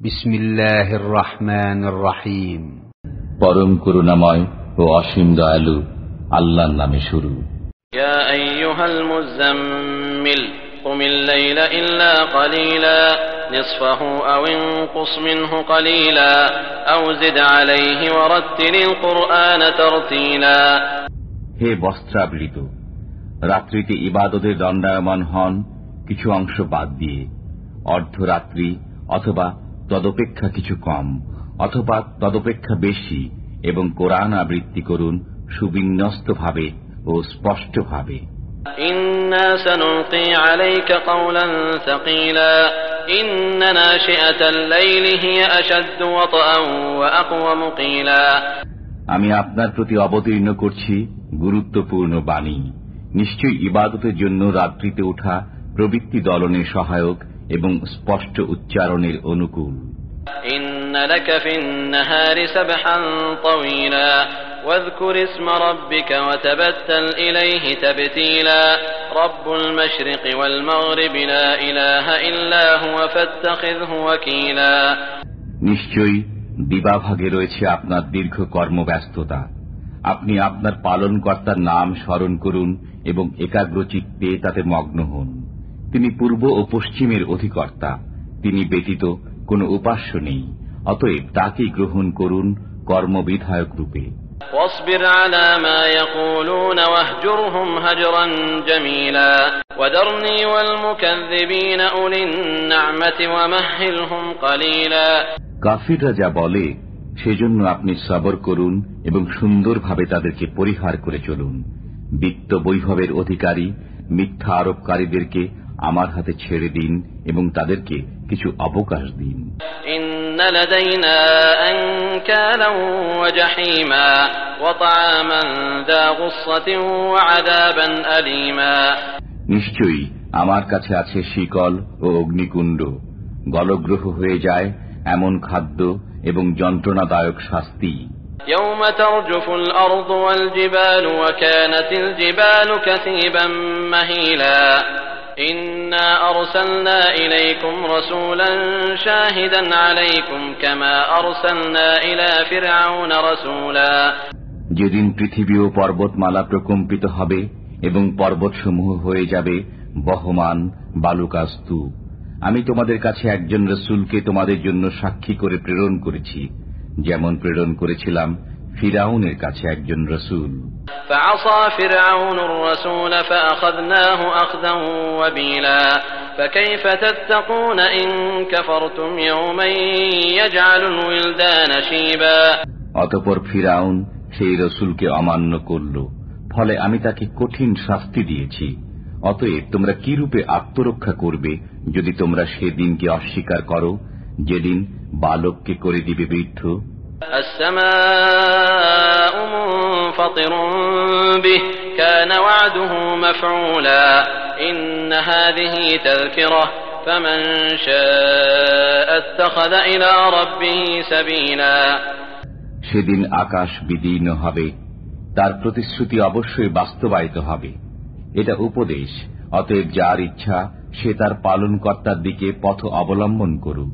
بسم الله الرحمن الرحيم পরম করুণাময় ও অসীম দয়ালু আল্লাহর নামে শুরু يا أيها المزمل قم الليل إلا قليلا نصفه أو انقص منه قليلا أو زد عليه ورتل القرآن ترتيلا হে বস্ত্রাবৃত রাত্রিতে ইবাদতের দণ্ডায়মান হন কিছু অংশ বাদ দিয়ে অর্ধরাত্রি অথবা তদপেক্ষা কিছু কম অথবা তদপেক্ষা বেশি এবং কোরআন আবৃত্তি করুন সুবিন্যস্তভাবে ও স্পষ্টভাবে। আমি আপনার প্রতি অবতীর্ণ করছি গুরুত্বপূর্ণ বাণী। নিশ্চয়ই ইবাদতের জন্য রাত্রিতে ওঠা প্রবৃত্তি দলনের সহায়ক এবং স্পষ্ট উচ্চারণের অনুকূল إن لك في النهار سبحا طويلا واذكر اسم ربك وتبتل إليه تبتيلا رب المشرق والمغرب لا إله إلا هو فاتخذه وكيلا নিশ্চয়ই দিবাভাগে রয়েছে আপনার দীর্ঘ কর্মব্যস্ততা আপনি আপনার পালনকর্তার নাম স্মরণ করুন এবং একাগ্রচিত্তে তাতে মগ্ন হন তিনি পূর্ব ও পশ্চিমের অধিকর্তা তিনি ব্যতীত কোনো উপাস্য নেই অতএব তাকেই গ্রহণ করুন কর্মবিধায়ক রূপে واصبر على ما يقولون واهجرهم هجرا جميلا وذرني والمكذبين أولي النعمة ومهلهم قليلا কাফিররা যা বলে সেজন্য আপনি সবর করুন এবং সুন্দরভাবে তাদেরকে পরিহার করে চলুন বিত্ত বৈভবের অধিকারী মিথ্যা আরোপকারীদেরকে আমার হাতে ছেড়ে দিন এবং তাদেরকে কিছু অবকাশ দিন إن لدينا أنكالا وجحيما وطعاما ذا غصة وعذابا أليما নিশ্চয়ই আমার কাছে আছে শিকল ও অগ্নিকুণ্ড গলগ্রহ হয়ে যায় এমন খাদ্য এবং যন্ত্রণাদায়ক শাস্তি يوم ترجف الأرض والجبال وكانت الجبال كثيبا مهيلا إنا أرسلنا إليكم رسولا شاهدا عليكم كما أرسلنا إلى فرعون رسولا যেদিন পৃথিবী ও পর্বতমালা প্রকম্পিত হবে এবং পর্বতসমূহ হয়ে যাবে বহমান বালুকা স্তূপ আমি তোমাদের কাছে একজন রসুলকে তোমাদের জন্য সাক্ষী করে প্রেরণ করেছি যেমন প্রেরণ করেছিলাম ফিরাউনের কাছে একজন রসুল فعصى فرعون الرسول فأخذناه أخذا وبيلا فكيف تتقون إن كفرتم يوما يجعل الولدان شيبا অতপর ফিরাউন সেই রসুলকে অমান্য করল ফলে আমি তাকে কঠিন শাস্তি দিয়েছি অতএব তোমরা কি রূপে আত্মরক্ষা করবে যদি তোমরা সেদিনকে অস্বীকার করো যেদিন বালককে করে দিবে বৃদ্ধ السماء منفطر به كان وعده مفعولا إن هذه تذكرة فمن شاء اتخذ إلى ربه سبيلا সেদিন আকাশ বিদীর্ণ হবে তার প্রতিশ্রুতি অবশ্যই বাস্তবায়িত হবে এটা উপদেশ অতএব যার ইচ্ছা সে তার পালনকর্তার দিকে পথ অবলম্বন করুক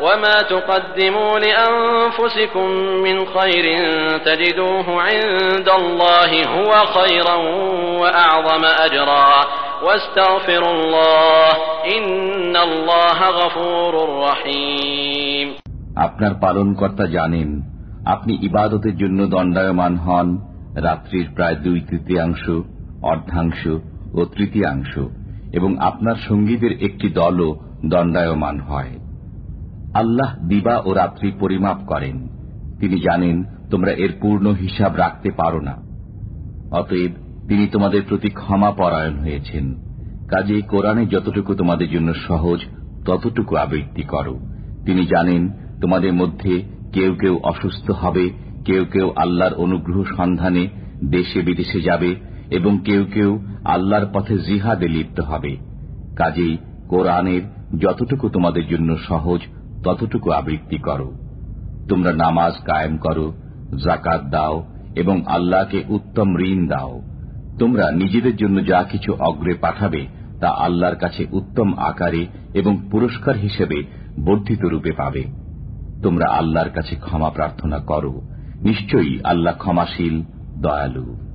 وما تقدموا لأنفسكم من خير تجدوه عند الله هو خيرا وأعظم أجرا واستغفروا الله إن الله غفور رحيم আপনার পালনকর্তা জানেন আপনি ইবাদতের জন্য দণ্ডায়মান হন রাত্রির প্রায় দুই তৃতীয়াংশ অর্ধাংশ ও তৃতীয়াংশ এবং আপনার সঙ্গীদের একটি দলও দণ্ডায়মান হয় আল্লাহ দিবা ও রাত্রি পরিমাপ করেন। তিনি জানেন তোমরা এর পূর্ণ হিসাব রাখতে পারো না। অতএব তিনি তোমাদের প্রতি ক্ষমা পরায়ণ হয়েছেন। কাজে কোরআনে যতটুকু তোমাদের জন্য সহজ, ততটুকু আবৃত্তি করো। তিনি জানেন তোমাদের মধ্যে কেউ কেউ অসুস্থ হবে, কেউ কেউ আল্লাহর অনুগ্রহ সন্ধানে দেশে বিদেশে যাবে এবং কেউ কেউ আল্লাহর পথে জিহাদে লিপ্ত হবে। কাজেই কোরআনের যতটুকু তোমাদের জন্য সহজ ততটুকু আবৃত্তি করো। তোমরা নামাজ কায়েম করো জাকাত দাও এবং আল্লাহকে উত্তম ঋণ দাও। তোমরা নিজেদের জন্য যা কিছু অগ্রে পাঠাবে তা আল্লাহর কাছে উত্তম আকারে এবং পুরস্কার হিসেবে বর্ধিত রূপে পাবে। তোমরা আল্লাহর কাছে ক্ষমা প্রার্থনা করো। নিশ্চয়ই আল্লাহ ক্ষমাশীল, দয়ালু।